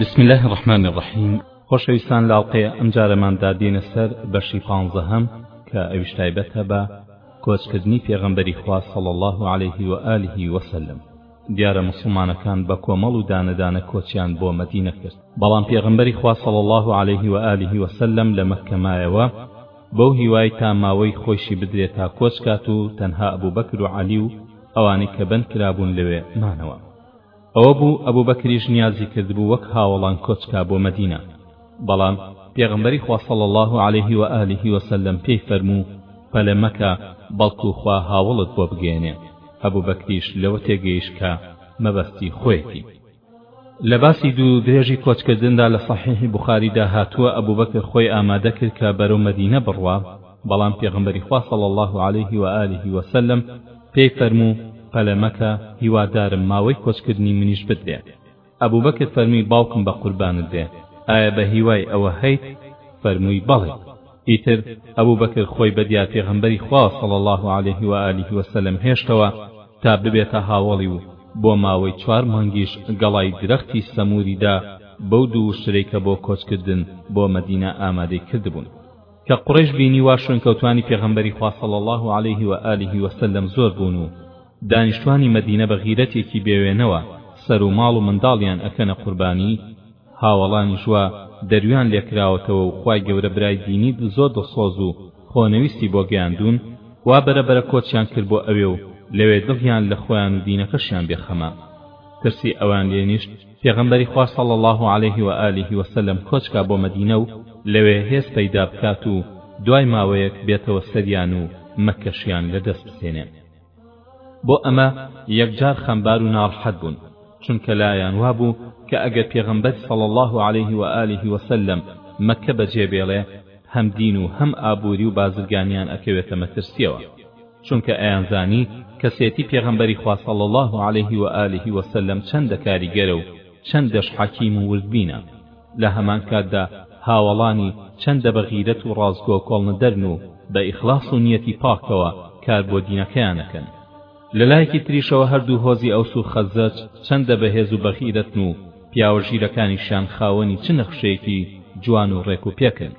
بسم الله الرحمن الرحیم خۆشەویستان لاڵقەیە ئەم جارەماندا دێنە سەر بەشی پانزەهەم کە ئەویش تایبەتە بە کۆچکردنی پێغەمبەری خوا صلی الله عليه و آله وسلم دیارە مسلمانەکان بە کۆمەڵ و دانەدانە کۆچیان بۆ مەدینە کرد بەڵام پێغەمبەری خوا صلی الله عليه و آله وسلم لە مەککە مایەوە بەو هیوای تا ماوەی خۆیشی بدرێت تا کۆچ کات و تەنها ئەبوبەکر و عەلی و ئەوانەی کە بەند کرابوون لەوێ مانەوە ئەوە بوو ئەبو بەکریش نیازی کردبوو وەک هاوەڵان کۆچ کا بۆ مەدینە بەڵام پێغەمبەری خوا صلی اللە علیه و آله و سلم پێی فەرموو پەلە مەکە بەڵکو خوا هاوەڵت بۆ بگەیەنێ ئەبو بەکریش لەوە تێگەیشت کە مەبەستی خۆیەتی لە باسی دوور و درێژی کۆچکردندا لە صحیح بوخاریدا هاتووە ئەبو بەکر خۆی ئامادە کرد کە بەرەو مەدینە بڕوا بەڵام پێغەمبەری خوا صلی اللە علیه و آله و سلم پێی فەرموو پەلە مەکە هیوادارم ماوەی کۆچکردنی منیش بدرێ ئەبوبەکر فەرمووی باوکم بە قوربانت بێ ئایا بە هیوای ئەوە هەیت فەرمووی بەڵێ ئیتر ئەبوبەکر خۆی بە دیار پێغەمبەری خوا صلی اللە علیه و آله و سلم هێشتەوە تا ببێتە هاوەڵی و بۆ ماوەی چوار مانگیش گەڵای درەختی سەمووری دا بەو دوو وشترەی کە بۆ کۆچکردن بۆ مەدینە ئامادەی کردبوون کە قوڕەیش بینیوە شوێنکەوتوانی پێغەمبەری خوا صلی اللە علیه و آله و سلم زۆر بوون و دانیشتوانی مەدینە بە غیرەتێکی بێوێنەوە سەر و ماڵ و منداڵیان ئەکەنە قوربانی هاوەڵانیش وا دەرویان لێکراوەتەوە و خوای گەورە برای دینی زۆر دڵسۆز و خۆنەویستی بۆ گەیاندوون وا بەرە بەرە کۆچیان کرد بۆ ئەوێ و لەوێ دڵیان لە خۆیان و دینەکەشیان بێخەمە ترسی ئەوان لێنیشت پێغەمبەری خوا صلی اللە علیه و آله و سلم کۆچکا بۆ مەدینە و لەوێ هێز پەیدا بکات و دوای ماوەیەک بێتەوە سەریان و مەککەشیان لە دەست بسێنێ بۆ ئەمە یەکجار خەمبار و ناڕحەت بوون چونکە لایان وابوو کە ئەگەر پێغەمبەر صلی اللە علیه و آله و سلم مەککە بەجێ بێڵێ هەم دین و هەم ئابووری و بازرگانیان ئەکەوێتە مەترسیەوە چونکە ئەیانزانی کەسێتی پێغەمبەری خوا صلی اللە علیه و آله و سلم چەندە کاریگەرە و چەندەش حەکیم و وردبینە لە هەمان کاتدا هاوەڵانی چەندە بە غیرەت و ڕاستگۆ کۆڵنەدەرن و بە ئیخلاص و نیەتی پاکەوە کار بۆ دینەکەیان ئەکەن لە لایەکی تریشەوە هەردوو هۆزی ئەوس و خەزرەج چەندە بەهێز و بەغیرەتن و پیاوە ژیرەکانیشیان خاوەنی چ نەخشەیەکی جوان و ڕێک و پێکن.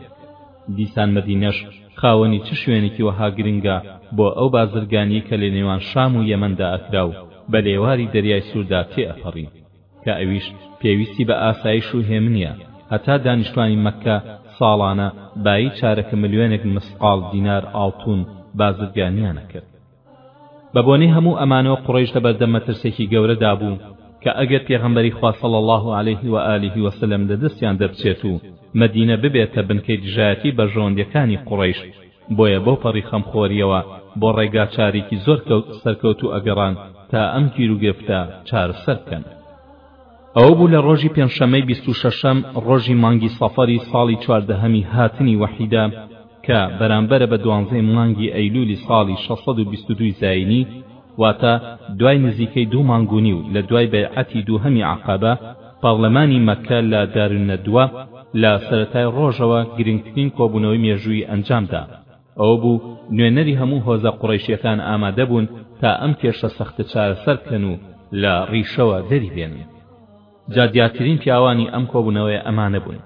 دیسان مەدینەش خاوەنی چ شوێنێکی وەها گرنگە بۆ ئەو بازرگانیەی کە لە نێوان شام و یەمەندا ئەکرا و بە لێواری دەریای سووردا تێئەپەڕی کە ئەویش پێویستی بە ئاسایش و هێمنیە هەتا دانیشتوانی مەککە ساڵانە بایی چارەکە ملیۆنێک مسقاڵ دینار ئاڵتوون بازرگانیان ئەکرد. بە بۆنەی هەموو ئەمانەوە قوڕەیش لە بەردەم مەترسێکی گەورەدا بوو کە ئەگەر پێغەمبەری خوا صلی اللە علیه و آله و سلم لە دەستیان دەربچێت و مەدینە ببێتە بنکەی دژایەتی بەرژەوەندیەکانی قوڕەیش بۆیە بەوپەڕی خەمخۆریەوە بۆ ڕێگا چارێکی زۆر سەرکەوتوو ئەگەڕان تا ئەم گیروگرفتە چارەسەر بکەن ئەوە بوو لە ڕۆژی پێنجشەمەی بیست و شەشەم ڕۆژی مانگی سەفەری ساڵی چواردەهەمی هاتنی وەحیدا کە بەرامبەرە بە دوانزەی مانگی ئەیلولی ساڵی شەش سەد و بیست و دووی زایینی واتە دوای نزیکەی دوو مانگ و نیو لە دوای بەیعەتی دووهەمی عەقەبە پارلەمانی مەککە لە دارالندوە لە سەرەتای ڕۆژەوە گرنگترین کۆبوونەوەی مێژوویی ئەنجامدا ئەوە بوو نوێنەری هەموو هۆزە قوڕەیشیەکان ئامادە بوون تا ئەم کێشە سەختە چارەسەر بکەن و لە ڕیشەوە دەری بێنن. جا دیارترین پیاوانی ئەم کۆبوونەوەیە ئەمانە بوون،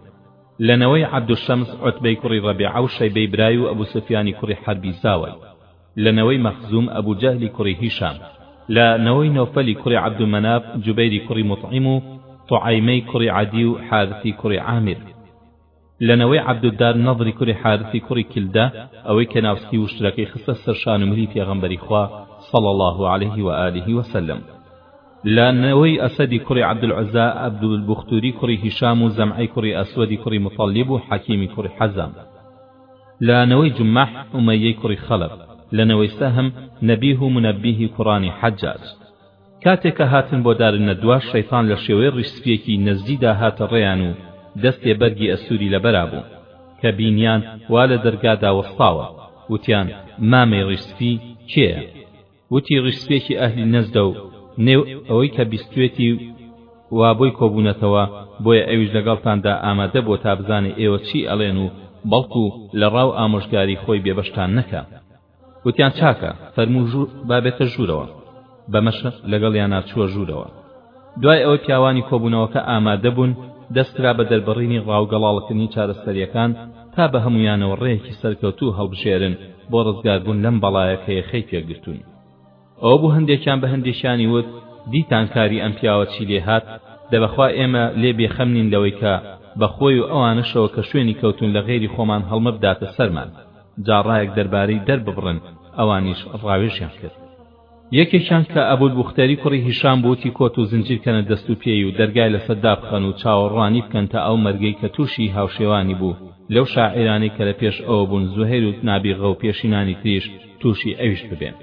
لە نەوەی عەبدولشەمس عوتبەی کوڕی ڕەبیعە و شەیبەی برای و ئەبو سوفیانی کوڕی حەربی زاوای، لە نەوەی مەخزووم ئەبو جەهلی کوڕی هیشام، لە نەوەی نەوفەلی کوڕی عەبدومەناف جوبەیری کوڕی موتعیم و طعیمەی کوڕی عەدی و حارثی کوڕی عامر. لە نەوەی عەبدودار نەضری کوری حارسی کوڕی کلدە، ئەوەی کە ناوسکی وشترەکەی خستە سەر شان و ملی پێغەمبەری خوا صلی اللە علیه و آله و سلم. لە نەوەی ئەسەدی کوڕی عەبدولعوزا، عەبدولبوختوری کوڕی هیشام و زەمعەی کوڕی ئەسوەدی کوڕی موتەڵیب و حەکیمی کوڕی حەزام. لە نەوەی جومەح، ئومەیەی کوڕی خەلەف. لە نەوەی سەهم، نەبیه و مونەبیهی کوڕانی حەجاج. کاتێ کە هاتن بۆ دار الندوە شەیتان لە شێوەی ڕیش سپیەکی نەزدی دا هاتە ڕێیان و دەستێ بەرگی ئەستوری لە بەرا بوو کە بینیان وا لە دەرگا دا وەستاوە وتیان مامەی ڕیش سپی کێیە وتی ڕیش سپیەکی ئەهلی نەزدە و نێو ئەوەی کە بیستوێتی وا بۆی کۆبوونەتەوە بۆیە ئەویش لەگەڵتان دا ئامادە بووە تا بزانێ ئێوە چی ئەڵێن و بەڵکو لە ڕا و ئامۆژگاری خۆی بێبەشتان نەکا. وتیان چاکە فەرموو ژوور با بێتە ژوورەوە، بەمەش لەگەڵیانا چووە ژوورەوە. دوای ئەوەی پیاوانی کۆبوونەوەکە ئامادە بوون، دەستکرا بە دەربڕینی ڕا و گەڵاڵەکردنی چارەسەرییەکان تا بە هەموویانەوە ڕێیەکی سەرکەوتوو هەڵبژێرن بۆ ڕزگاربوون لەم بەڵایە کە یەخەی پێگرتوون. ئەوە بوو هەندێکیان بە هەندێکیانی وت، دیتان کاری ئەم پیاوە چی لێ هات؟ دە بەخوا ئێمە لێ بێ خەم نین لەوەی کە بە خۆی و ئەوانەشەوە کە شوێنی کەوتوون لە غەیری خۆمان هەڵمە بداتە سەرمان. جا ڕایەک دەربارەی دەر ببڕن، ئەوانیش ڕاوێژیان کرد. یەکێکیان کە ئەبولبوختەری کوڕی هیشام بوو وتی کۆت و زنجیر کەنە دەست و پێی و دەرگای لە سەر دابخەن و چاوەڕوانی بکەن تا ئەو مەرگەی کە تووشی هاوشێوانی بوو لەو شاعیرانەی کە لە پێش ئەوە بوون زوهەیر و نابیغە و پێشینانی تریش تووشی ئەویش ببێن.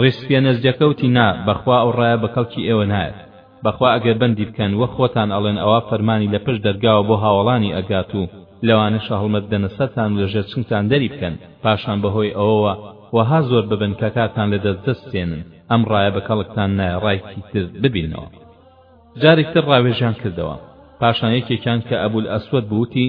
ڕیش سپیە نەزجەکەوتی نا بەخوا ئەو ڕایە بە کەڵکی ئێوە نایەت بەخوا ئەگەر بەندی بکەن وە خۆتان ئەڵێن ئەوا فەرمانی لە پشت دەرگاوە بۆ هاوەڵانی ئەگات و لەوانەشە هەڵمەت بدەنە سەرتان و لە ژێر چنگتان دەری بکەن پاشان بە هۆی ئەوەوە وەها زۆر ببن کە کاتان لە دەست دەسوتێنن ئەم ڕایە بە کەڵکتان نایە ڕایکی تر ببینەوە. جارێک تر ڕاوێژیان کردەوە پاشان یەکێکیان کە ئەبول ئەسوەد بوو وتی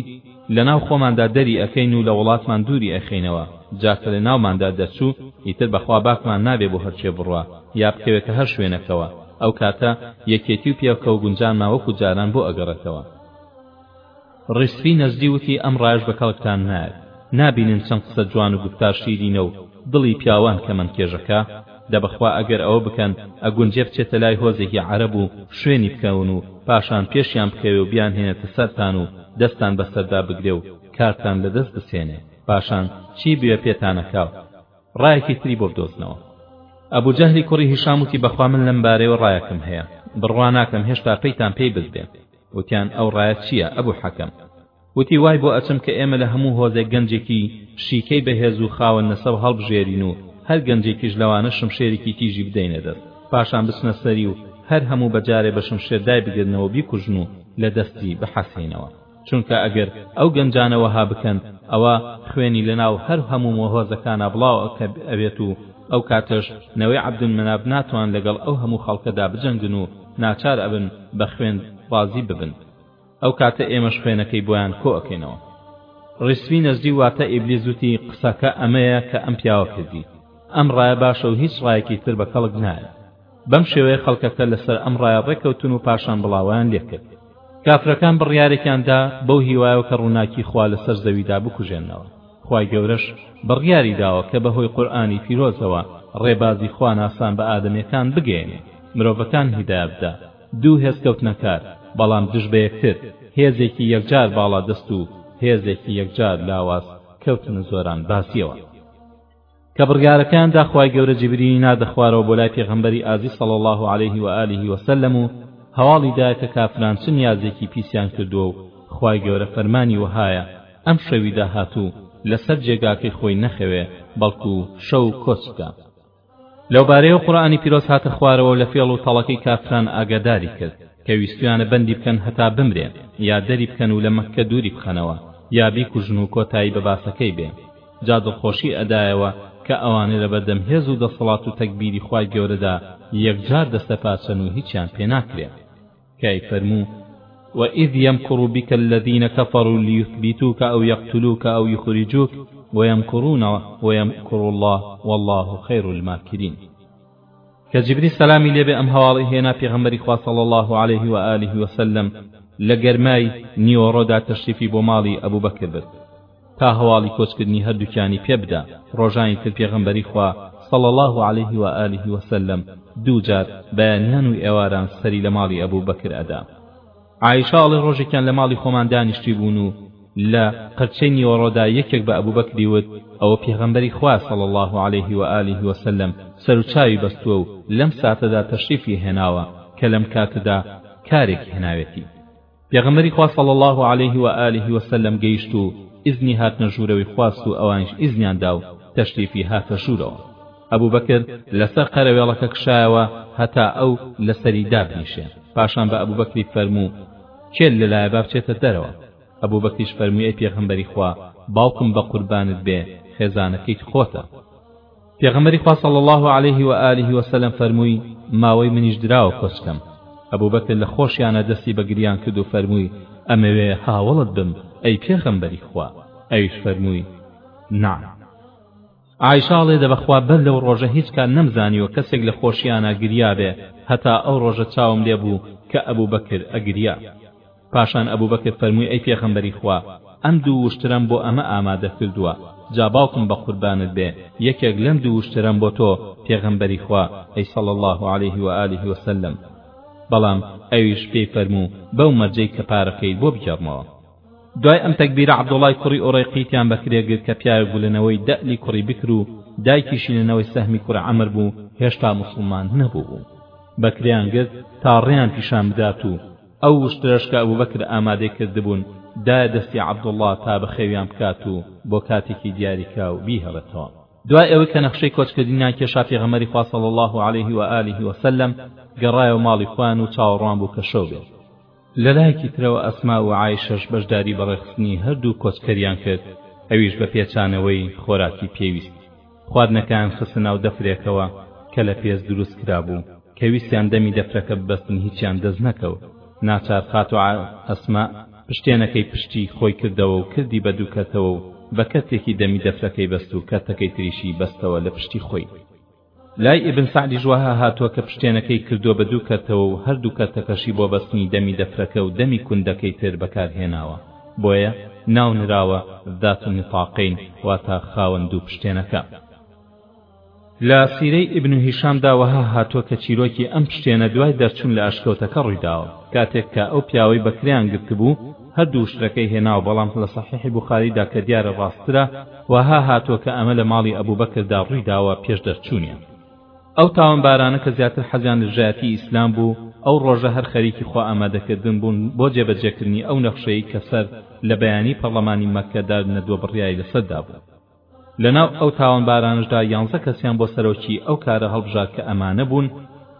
لەناو خۆماندا دەری ئەکەین و لە وڵاتمان دووری ئەخەینەوە جا کە لە ناوماندا دەرچوو ئیتر بەخوا باکمان نابێ بۆ هەرچێ بڕوا یا بکەوێتە هەر شوێنەکەوە ئەو کاتە یەکێتی و پێکەوە گونجانمان وەکو جاران بۆ ئەگەڕێتەوە ڕیسفی نەجدی وتی ئەم ڕایەش بە کەڵکتان نایەت نابینن چەند قسە جوان و گوفتار شیرینە و دڵی پیاوان کەمن کێژەکە دە بەخوا ئەگەر ئەوە بکەن ئەگونجێ بچێتە لای هۆزێکی عەرەب و شوێنی بکەون و پاشان پێشیان بکەوێ و بیانهێنێتە سەرتان و دەستتان بەسەردا بگرێ و کارتان لە دەست بسێنێ پاشان چی بوێ پێتانەکا و ڕایەکی تری بۆ بدۆزنەوە ئەبو جەهلی کوڕی هیشام وتی بەخوا من لەم بارەیەوە ڕایەکم هەیە بڕوا ناکەم هێشتا پەیتان پێی بردبێ وتیان ئەو ڕایەت چییە ئەبو حەکەم؟ وتی وای بۆ ئەچم کە ئێمە لە هەموو هۆزێک گەنجێکی شیکەی بەهێز و خاوەن نەسەب هەڵبژێرین و هەر گەنجێکیش لەوانە شمشێرێکی تیژی بدەینە دەست پاشان بچنە سەری و هەر هەموو بەجارێ بە شمشێر دایبگرنەوە بیکوژن و لە دەستی بحەسێینەوە چونکە ئەگەر ئەو گەنجانە وەها بکەن ئەوە خوێنی لەناو هەر هەموو مۆهۆزەکانە بڵاو ئەبێت و ئەو کاتەش نەوەی عەبدولمەناف ناتوان لەگەڵ ئەو هەموو خەڵکەدا بجەنگن و ناچار ئەبن بە خوێن ڕازی ببن ئەو کاتە ئێمەش خوێنەکەی بۆیان کۆ ئەکەینەوە ڕیسوی نەجدی واتە ئیبلیس وتی قسەکە ئەمەیە کە ئەم پیاوە کردی ئەم ڕایە باشە و هیچ ڕایەکی تر بە کەڵک نایە بەم شێوەیە خەڵکەکە لەسەر ئەم ڕایە ڕێکەوتن و پاشان بڵاوەیان لێکرد کافرەکان بڕیارێکیان دا بەو هیوایەوە کە ڕووناکی خوا لەسەر زەویدا بکوژێننەوە خوای گەورەش بڕیاری داوە کە بەهۆی قورئانی پیرۆزەوە ڕێبازی خواناسان بە ئادەمیەکان بگەیەنێ مرۆڤەکان هیدایە بدا دوو هێز کەوتنە کار بەڵام دژ بە یەکتر هێزێکی یەکجار باڵا دەست و هێزێکی یەکجار لاواز کەوتنە زۆران بازیەوە کە بڕیارەکەیاندا خوای گەورە جبریلی ناردە خوارەوە بۆ لای پێغەمبەری ئازیز صلی اللە علیه و آله و سلم و هەواڵی دا کە کافران چ نیازێکی پیسیان کردووە و خوای گەورە فەرمانی وەهایە ئەم شەوی داهاتوو لەسەر جێگاکەی خۆی نەخەوێ بەڵکو شەو کۆچ بکە لەو بارەیەوە قورئانی پیرۆز هاتە خوارەوە لە فێڵ و تەڵەکەی کافران ئاگاداری کرد کە ویستویانە بەندی بکەن هەتا بمرێ یا دەری بکەن و لە مەککە دووری بخەنەوە یا بیکوژن و کۆتایی بە باسەکەی بێ جا دڵخۆشی ئەدایەوە کە ئەوانەی لە بەردەم هێز و دەسەڵات و تەگبیری خوای گەورەدا یەکجار دەستە پاچەن و هیچیان پێ ناکرێ کە ئەیفەرموو وإذ یمکر بک الذین کفروا لیثبتوک أو یقتلوک أو یخرجوک ویمکرون ویمکر اللە واللە خیر الماکرین کە جبری سەلامی لێ بێ ئەم هەواڵەی هێنا پێغەمبەری خوا صلی اللە علیه و آله وسلم لە گەرمای نیوەڕۆدا تەشریفی بۆ ماڵی ئەبوبەکر برد تا هەواڵی کۆچکردنی هەردووکیانی پێ بدا ڕۆژانی تر پێغەمبەری خوا صلی اللە علیه و آله و سلم دوو جار بەیانیان و ئێواران سەری لە ماڵی ئەبو بەکر ئەدا عائیشە ئەڵێ ڕۆژێکیان لە ماڵی خۆمان دانیشتی بوون و لە قرچەی نیوەڕۆدا یەکێک بە ئەبو بەکری وت ئەوە پێغەمبەری خوا صلی اللە علیه و آله و سلم سەر و چاوی بەستووە و لەم ساتەدا تەشریفی هێناوە کە لەم کاتەدا کارێک هێناوێتی پێغەمبەری خوا صلی اللە علیه و آله و سلم گەیشت و ئیزنی هاتنە ژوورەوەی خواست و ئەوانیش ئیزنیان دا و تەشریفی هاتە ژوورەوە ئەبوبەکر لەسەر قەرەوێڵەکە کشایەوە هەتا ئەو لەسەری دابنیشێ پاشان بە ئەبوبەکری فەرموو کێ لەلایە با بچێتە دەرەوە ئەبوبەکریش فەرمووی ئەی پێغەمبەری خوا باوکم بە قوربانت بێ خێزانەکەیت خۆتە پێغەمبەری خوا صلی اللە علیه و آله و سلم فەرمووی ماوەی منیش دراوە کۆچکەم ئەبوبەکر لە خۆشیانە دەستی بە گریان کرد و فەرمووی ئەمەوێ هاوەڵت بم ئەی پێغەمبەری خوا ئەویش فەرمووی نا عیشاڵێ دەبەخوا بەر لەو ڕۆژە هیچ کات نەمزانیوە کەسێک لە خۆشیانە گریابێ هەتا ئەو ڕۆژە چاوم لێبوو کە ئەبوو بەکر ئەگریا پاشان ئەبوبەکر فەرمووی ئەی پێغەمبەری خوا ئەم دوو وشترەم بۆ ئەمە ئامادە کردووە جا باوکم بە قوربانت بێ یەکێک لەم دوو وشترەم بۆ تۆ پێغەمبەری خوا ئەی صلی اللە علیه و آله و سلم بەڵام ئەویش پێی فەرموو بەو مەرجەی کە پارەکەیت بۆ بگێڕمەوە دوای ئەم تەکبیرە عەبدوڵای کوڕی ئورەیقیتیان بە کرێ گرت کە پیاوێک بوو لە نەوەی دەئلی کوڕی بکر و دایکیشی لە نەوەی سەهمی کوڕی عەمر بوو هێشتا موسڵمان نەبووبوو بە کرێیان گرت تا ڕێیان پیشان بدات و ئەو وشترەش کە ئەبوبەکر ئامادەی کردبوون دایە دەستی عەبدوڵڵا تا بەخێویان بکات و بۆ کاتێکی دیاریکراو بیهێڵێتەوە. دوای ئەوەی کە نەخشەی کۆچکردنیان کێشا پێغەمبەری خوا صلی اللە علیه و آله و سلم گەڕایەوە ماڵی خۆیان و چاوەڕوان بوو کە شەو بێت. لەلایەکی ترەوە ئەسما و عائیشەش بەشداری بەڕێخستنی هەردوو کۆچکەریان کرد ئەویش بە پێچانەوەی خۆراکی پێویست. خواردنەکەیان خستە ناو دەفرێکەوە کە لە پێست دروست کرابوو، کە ویستیان دەمی دەفرەکە ببەستن هیچیان دەست نەکەوت، ناچار خاتوو ئەسماء پشتێنەکەی پشتی خۆی کردەوە و کردی بە دوو کەرتەوە و بە کەرتێکی دەمی دەفرەکەی بەست و کەرتەکەی تریشی بەستەوە لە پشتی خۆی. لای ئیبن سەعدیش وەها هاتووە کە پشتێنەکەی کردووە بە دوو کەرتەوە و هەردوو کەرتەکەشی بۆ بەستنی دەمی دەفرەکە و دەمی کوندەکەی تر بەکارهێناوە. بۆیە ناونراوە ذات النطاقین واتە خاوەن دوو پشتێنەکە. لە سیرەی ئیبن هیشامدا وەها هاتووە کە چیرۆکی ئەم پشتێنە دوای دەرچوون لە ئەشکەوتەکە ڕوویداوە، کاتێک کە ئەو پیاوەی بەکرێیان گرتبوو هەردوو شترەکەی هێناوە، بەڵام لە سەحیحی بوخاریدا کە دیارە ڕاستترە وەها هاتووە کە ئەمە لە ماڵی ئەبوبەکردا ڕوویداوە پێش دەرچوونیان. ئەو تاوانبارانە کە زیاتر حەزیان لە دژایەتی ئیسلام بوو ئەو ڕۆژە هەر خەریکی خۆ ئامادەکردن بوون بۆ جێبەجێکردنی ئەو نەخشەی کە سەر لە بەیانی پەڕڵەمانی مەککە دار نەدوە بڕیاری لەسەر دابوو لەناو ئەو تاوانبارانەشدا یانزە کەسیان بۆ سەرۆکی ئەو کارە هەڵبژارد کە ئەمانە بوون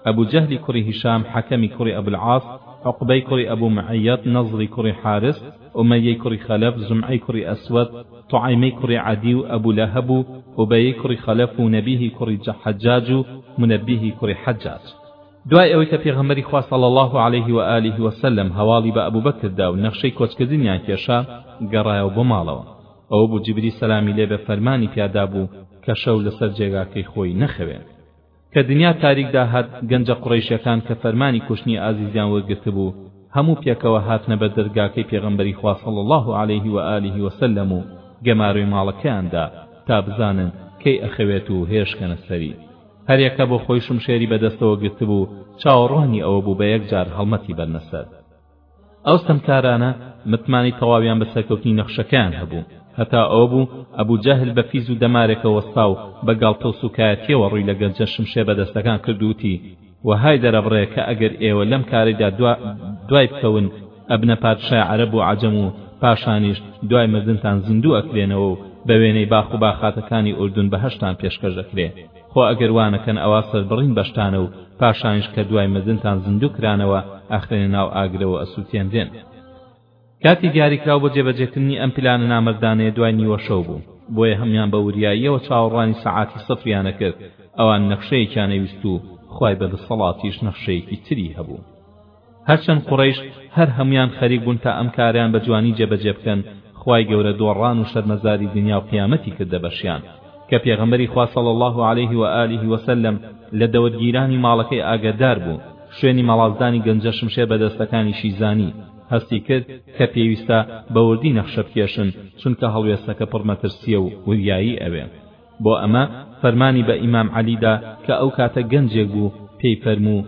ئەبوو جەهلی کوڕی هیشام حەکەمی کوڕی ئەبول عاس عقبەی کوڕی ئەبوو معەیەت نەزری کوڕی حارس ئومەیەی کوڕی خەلەف زومعەی کوڕی ئەسوەد طوعەیمەی کوڕی عەدی و ئەبو لەهەب و ئوبەیەی کوڕی خەلەف و نەبیهی کوڕی جەحەجاج و مونەبیهی کوڕی حەجاج دوای ئەوەی کە پێغەمبەری خوا صلی اللە علیه و آله و سلم هەواڵی بە ئەبو بەکر دا و نەخشەی کۆچکردنیان کێشا گەڕایەوە بۆ ماڵەوە ئەوە بوو جبری سەلامی لێبێ فەرمانی پیادابوو کە شەو لەسەر جێگاکەی خۆی نەخەوێ. کە دنیا تاریک داهات گەنجە قوڕەیشەکان کە فەرمانی کوشتنی ئازیزیان وەرگرتبوو هەموو پێکەوە هاتنە بەر دەرگاکەی پێغەمبەری خوا صلی اللە علیه و آله و سلم و گەمارۆی ماڵەکەیان دا تا بزانن کەی ئەخەوێت و هێشکەنە سەری هەریەکە بۆ خۆی شمشێری بەدەستەوە گرتبوو چاوەڕوانی ئەوە بوو بە یەکجار هەڵمەتی بەرنە سەر ئەو ستەمکارانە متمانەی تەواویان بە سەرکەوتنی نەخشەکەیان هەبوو هەتا ئەوە بوو ئەبوو جەهل بە فیز و دەمارێکە وەستا و بە گاڵتە و سووکایەتییەوە ڕووی لە گەنجە شمشێر بەدەستەکان کرد و وتی وەهای دەرەبڕێ کە ئەگەر ئێوە لەم کارەیدا دوا دوای بکەون ئەبنە پادشای عەرەب و عەجەم و پاشانیش دوای مردنتان زیندوو ئەکرێنەوە و بە وێنەی باخ و باخاتەکانی ئوردن بەهەشتان پێشکەش دەکرێ خۆ ئەگەر وانەکەن ئەوا سەربڕین بەشتانە و پاشانیش کە دوای مردنتان زیندوو کرانەوە ئەخرێنە ناو ئاگرەوە ئەسووتێنرێن کاتی دیاریکراو بۆ جێبەجێکردنی ئەم پلانە نامەردانەیە دوای نیوەشەو بوو بۆیە هەموان بە وریاییەوە چاوەڕوانی سەعاتی سفریان ئەکرد ئەوان نەخشەیەکیان ئەویست و خوای بە دەسەڵاتیش نەخشەیەکی تری هەبوو هەرچەند قوڕەیش هەر هەموویان خەریک بوون تا ئەم کارەیان بە جوانی جێبەجێ بکەن، خوای گەورە دۆڕان و شەرمەزاری دنیا و قیامەتی کردە بەشیان، کە پێغەمبەری خوا صلی اللە علیه و آله و سلم لە دەوەرگیرانی ماڵەکەی ئاگەدار بوو، شوێنی مەڵاسدانی گەنجە شمشێر بە دەستەکانیشی زانی، هەستی کرد کە پێویستە بە وردی نەخشە بکێشن، چونکە هەڵوێستەکە پڕ مەترسییە و وریایی ئەوێ. بۆ ئەمە فەرمانی بە ئیمام عەلی دا کە ئەو کاتە گەنجێک بوو پێی فەرموو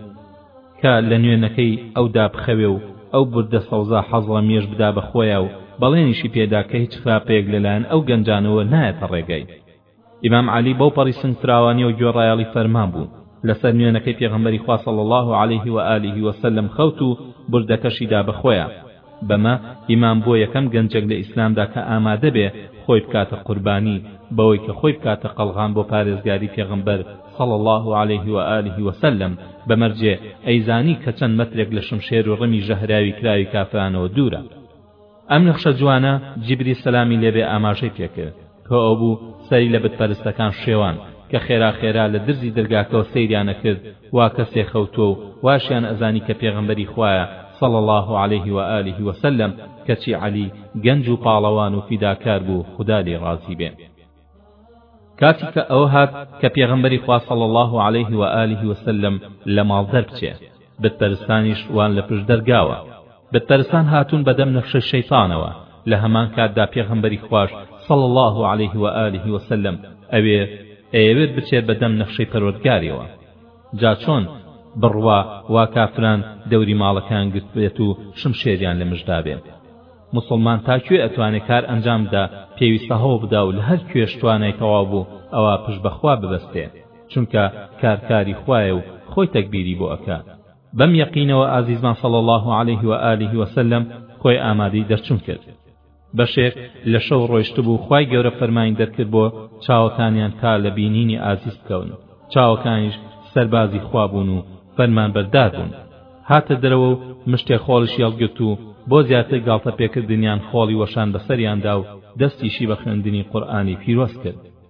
کە لە نوێنەکەی ئەو دا بخەوێ و ئەو بوردە سەوزە حەزڕەمیەش بدا بە خۆیا و بەڵێنیشی پێ دا کە هیچ خراپەیەک لە لایەن ئەو گەنجانەوە نایەتە ڕێگای ئیمام عەلی بەو پەڕی سنگ فراوانی و گوێڕایەڵی فەرمان بوو لەسەر نوێنەکەی پێغەمبەری خوا صلی الله علیه و آله و سلم خەوت و بوردەکەشی دا بە خۆیا بەمە ئیمام بووە یەکەم گەنجەک لە ئیسلامدا کە ئامادە بێ خۆی بکاتە قوربانی بەوەی کە خۆی بکاتە قەڵغان بۆ پارێزگاری پێغەمبەر صلی اللە علیه و آله و سلم بە مەرجێ ئەیزانی کە چەند مەترێک لە شمشێر و ڕمی ژەهراوی کراوی کافرانەوە دوورە ئەم نەخشە جوانە جیبری سەلامی لێ بێ ئاماژەی پێ کرد کە ئەوبوو سەری لە بت پەرستەکان شێوان کە خێرا خێرا لە درزی درگاکەوە سەیریان ئەکرد وا کەسێ خەوتووە و واشیان ئەزانی کە پێغەمبەری خوایە صلی اللە علیه و آله و سلم کەچی عەلی گەنج و پاڵەوان و فیداکار بوو خودا لێی ڕازی بێ کاتی کە ئەوە هات کە پێغەمبەری خوا صلی اللە علیه و آله و سلم لە ماڵ دەربچێ بت پەرستانیش وان لە پشت دەرگاوە بتپەرستان هاتوون بە دەم نەخشەی شەیتانەوە، لە هەمان کاتدا پێغەمبەری خواش صلی اللە علیه و آله و سلم ئەوێ، ئەیەوێت بچێت بە دەم نەخشەی پەروەردگاریەوە. جا چۆن؟ بڕوا وا کافران دەوری ماڵەکەیان گرتبێت و شمشێریان لە مژدابێ. موسڵمان تا کوێ ئەتوانێ کار ئەنجام بدا، پێویستە هەوڵ بدا و لە هەر کوێش توانای تەواو بوو ئەوا پشت بە خوا ببەستێ، چونکە کار کاری خوایە و خۆی تەگبیری بۆ ئەکا. بەم یەقینەوە ئازیزمان صلی اللە علیه و آله و سلم خۆی ئامادەی دەرچون کرد بەشێک لە شەو ڕۆیشتبوو خوای گەورە فەرمانی دەرکرد بۆ چاوەکانیان تا لە بینینی ئازیز بکەون چاوەکانیش سەربازی خوا بوون و فەرمانبەردار بوون هاتە دەرەوە و مشتێ خۆڵیش یەڵگرت و بۆ زیاتر گاڵتە پێکردنیان خۆڵی وەشان بەسەریاندا و دەستیشی بە خوێندنی قورئانی پیرۆز کرد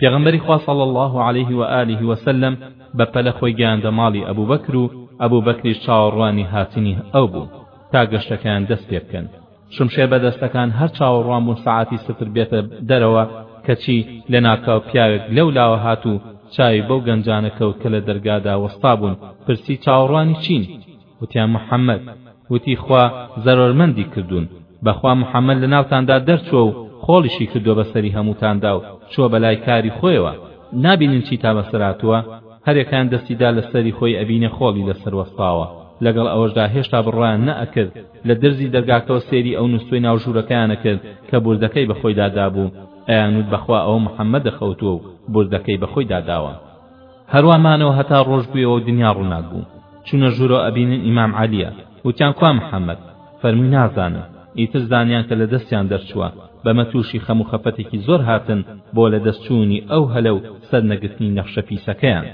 پێغەمبەری خوا صلی اللە علیه و آله و سلم بە پەلە خۆی گەیاندە ماڵی ئەبو بەکر و ئەبو بەکریش چاوەڕوانی هاتنی ئەو بوو تا گەشتەکەیان دەست پێ بکەن شمشێر بەدەستەکان هەر چاوەڕوان بوون سەعاتی سفر بێتە دەرەوە کەچی لە ناکاو پیاوێک لەو لاوە هات و چاوی بەو گەنجانە کەوت کە لە دەرگادا وەستا بوون پرسی چاوەڕوانی چین وتیان، محەمەد. وتی، خوا زەرەرمەندی کردوون، بەخوا محەمەد لەناوتاندا دەرچووە و خۆڵیشی کردووە بەسەری هەمووتاندا و چووە بەلای کاری خۆیەوە، نابینن چیتان بەسەر هاتووە؟ هەریەکەیان دەستی دا لەسەری خۆی ئەبینێ خۆڵی لەسەر وەستاوە، لەگەڵ ئەوەشدا هێشتا بڕوایان نەئەکرد، لە درزی دەرگاکەوە سەیری ئەو نوستوەی ناو ژوورەکەیان ئەکرد کە بوردەکەی بەخۆیدا دابوو، ئەیانوت بەخوا ئەوە محەمەدە خەوتووە و بوردەکەی بەخۆیدا داوە. هەروا مانەوە هەتا ڕۆژ بوویەوە و دنیا ڕووناک بوو چوونە ژوورەوە ئەبینن ئیمام عەلییە وتیان کوا محەممەد فەرمووی نازانم ئیتر زانیان کە لە دەستیان دەرچووە بەمە تووشی خەم و خەفەتێکی زۆر هاتن بۆ لە دەستچوونی ئەو هەلە و سەرنەگرتنی نەخشە پیسەکەیان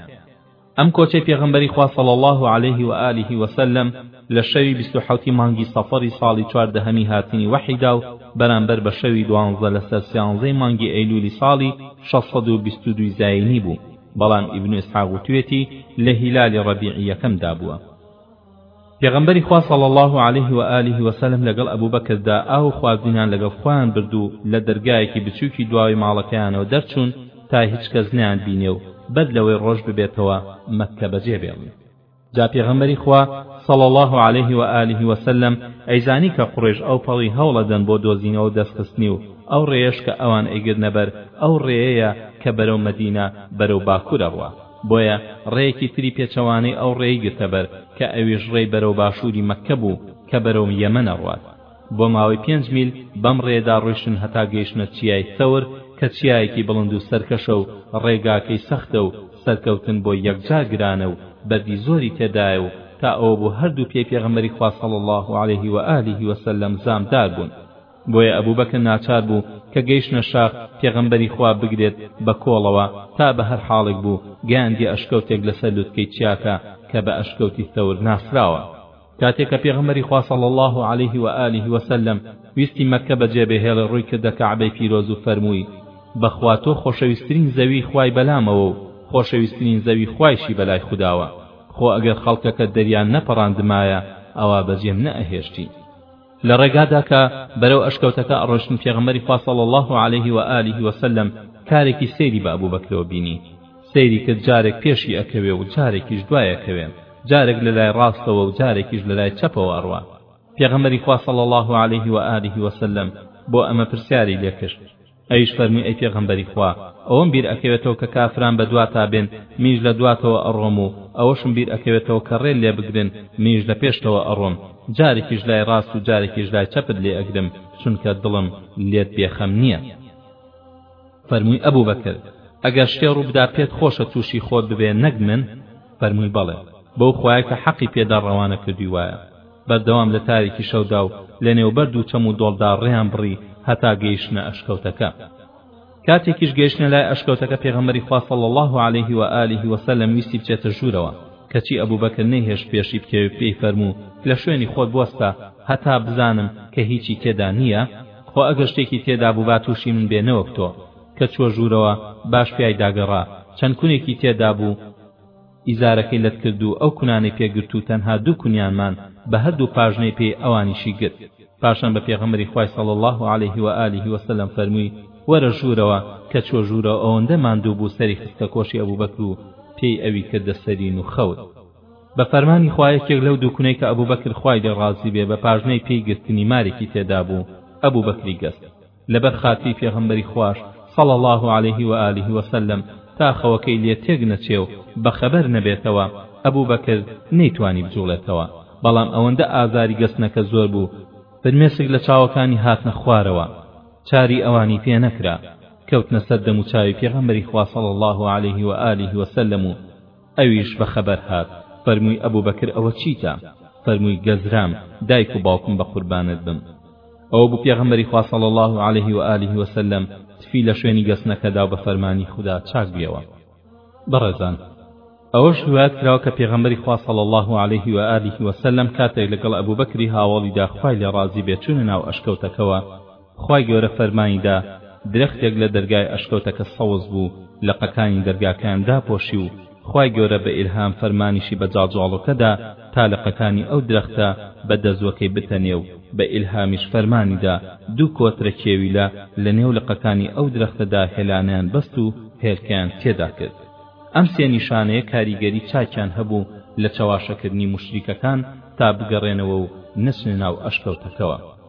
ئەم کۆچەی پێغەمبەری خوا صلی الله علیه و آله وسلم لە شەوی بیست و حەوتی مانگی سەفەری ساڵی چواردەهەمی هاتنی وەحیدا و بەرامبەر بە شەوی دوانزدە لەسەر سیانزەی مانگی ئەیلوولی ساڵی شەش سەد و بیست و دووی زایینی بوو، بەڵام ئیبن ئیسحاق وتویەتی لە هیلالی ڕەبیعی یەکەمدا بووە. پێغەمبەری خوا صلی اللە علیه و آله و سلم لەگەڵ ئەبوبەکردا ئاو و خواردنیان لەگەڵ خۆیان برد و لە دەرگایەکی بچووکی دواوەی ماڵەکەیانەوە دەرچوون تا هیچ کەس نەیانبینێ و بەر لەوەی ڕۆژ ببێتەوە مەککە بەجێبێڵن. جا پێغەمبەری خوا صلی اللە علیه و آله و سلم ئەیزانی کە قوڕەیش ئەو پەڕی هەوڵ ئەدەن بۆ دۆزینەوەو دەست خستنی و ئەو ڕێیەش کە ئەوان ئەیگرنە بەر ئەو ڕێیەیە کە بەرەو مەدینە بەرەو باکور ئەڕوا بۆیە ڕێیەکی تری پێچەوانەی ئەو ڕێی گرتە بەر کە ئەویش ڕێی بەرەو باشوری مەککە بوو کە بەرەو یەمەن ئەڕوات بۆ ماوەی پێنج میل بەم ڕێیەدا ڕۆیشتن هەتا گەیشتنە چیای ثەور کە چیایەکی بڵند و سەرکەشە و ڕێگاکەی سەختە و سەرکەوتن بۆی یەکجار گرانە و بەردی زۆری تێدایە و تا ئەوە بوو هەردوو پێی پێغەمبەری خوا صلی اللە علیه و آله و سلم زامدار بوون بۆیە ئەبوبەکر ناچار بوو کە گەیشتنە شاخ پێغەمبەری خوا بگرێت بە کۆڵەوە تا بە هەر حاڵێک بوو گەیاندیە ئەشکەوتێک لەسەر لوتکەی چیاکە کە بە ئەشکەوتی ثەور ناسراوە کاتێک کە پێغەمبەری خوا صلی اللە علیه و آله و سلم ویستی مەککە بەجێ بهێڵێ ڕووی کردە کەعبەی پیرۆز و فەرمووی، بەخوا تۆ خۆشەویسترین زەوی خوای بەلامەوە و خۆشەویسترین زەوی خوایشی بەلای خوداوە، خۆ ئەگەر خەڵکەکەت دەریان نەپەڕاندمایە ئەوا بەجێم نەئەهێشتی. لە ڕێگادا کە بەرەو ئەشکەوتەکە ئەڕۆشتن پێغەمبەری خوا صلی اللە علیه و آله و سلم کارێکی سەیری بە ئەبوبەکرەوە بینی سەیری کرد جارێک پێشی ئەکەوێ و جارێکیش دوای ئەکەوێ جارێک لە لای ڕاستەوە و جارێکیش لە لای چەپەوە ئەڕوا پێغەمبەری خوا صلی اللە علیه و آله و سلم بۆ ئەمە پرسیاری لێکرد ئەویش فەرمووی ئەی پێغەمبەری خوا ئەوەم بیر ئەکەوێتەوە کە کافران بە دواتا بێن منیش لە دواتەوە ئەڕۆم و ئەوەشم بیر ئەکەوێتەوە کە ڕێل لێ بگرن منیش لە پێشتەوە ئەڕۆم جارێکیش لای ڕاست و جارێکیش لای چەپت لێ ئەگرم چونکە دڵم لێت بێ خەم نیە فەرمووی ئەبو بەکر ئەگەر شتێ ڕوو بدا پێت خۆشە تووشی خۆت ببێ نەک من فەرمووی بەڵێ بەو خوایە کە حەقی پێدا ڕەوانە کردووی وایە بەردەوام لە تاریکی شەودا و لە نێو بەرد و چەم و دۆڵدا ڕێیان بڕی هەتا گەیشتنە ئەشکەوتەکە کاتێکیش گەیشتنە لای ئەشکەوتەکە پێغەمبەری خوا صلی الله علیه و آله و سلم ویستی بچێتە ژوورەوە کەچی ئەبوبەکر نەیهێشت پێشی بکەوێ پێی فەرموو لە شوێنی خۆت بوەستە هەتا بزانم کە هیچی تێدا نییە خۆ ئەگەر شتێکی تێدا بوو با تووشی من بێ نەوەک تۆ کە چووە ژوورەوە باش پیای داگەڕا چەند کونێکی تێدا بوو ئیزارەکەی لەت کرد و ئەو کونانەی پێ گرت و تەنها دوو کونیانمان بە هەردوو پاژنەی پێی ئەوانیشی گرت پاشان بە پێغەمبەری خوای صلی اللە علیه و آله و سلم فەرمووی وەرە ژوورەوە کە چووە ژوورەوە ئەوەندە ماندوو بوو سەری خستە کۆشی ئەبوبەکر و پێی ئەوی کردە سەرین و خەوت بە فەرمانی خوا یەکێک لەو دوو کونەی کە ئەبوبەکر خوای لێ ڕازی بێ بە پاژنەی پێی گرتنی مارێکی تێدا بوو ئەبوبەکری گەست لەبەر خاتری پێغەمبەری خواش صلی اللە علیه و آله و سلم تا خەوەکەی لێ تێک نەچێ و بەخەبەر نەبێتەوە، ئەبوبەکر نەیتوانی بجوڵێتەوە، بەڵام ئەوەندە ئازاری گەستنەکە زۆر بوو، فرمێسک لە چاوەکانی هاتنە خوارەوە، چاری ئەوانی پێ نەکرا، کەوتنە سەر دەموچاوی پێغەمبەری خوا صلی اللە علیه و آله و سلم و، ئەویش بە خەبەر هات، فەرمووی ئەبوبەکر ئەوە چیتە؟ فەرمووی گەزرام، دایک و باوکم بە قوربانت بم. ئەوە بوو پێغەمبەری خوا صلی اللە علیه و آله و سلم تفی لە شوێنی گەستنەکە دا و بە فەرمانی خودا چاک بویەوە. بەڕێزان ئەوەش ڕیوایەت کراوە کە پێغەمبەری خوا صلی اللە علیه و آله و سلم کاتێک لەگەڵ ئەبوبەکری هاوەڵیدا خوای لێ ڕازی بێت چوونە ناو ئەشکەوتەکەوە، خوای گەورە فەرمانی دا، درەختێک لە دەرگای ئەشکەوتەکە سەوز بوو، لقەکانی دەرگاکەیان داپۆشی و خوای گەورە بە ئیلهام فەرمانیشی بە جاڵجاڵۆکە دا تا لقەکانی ئەو درەختە بە دەزووەکەی بتەنێ و بە ئیلهامیش فەرمانی دا دوو کۆترە کێویلە لە نێو لقەکانی ئەو درەختە دا هێلانەیان بەست و هێلکەیان تێدا کرد. ئەم سێ نیشانەیە کاریگەری چاکیان هەبوو لە چەواشەکردنی موشریکەکان تا بگەڕێنەوە و نەچنە ناو ئەشکەوتەکەوە.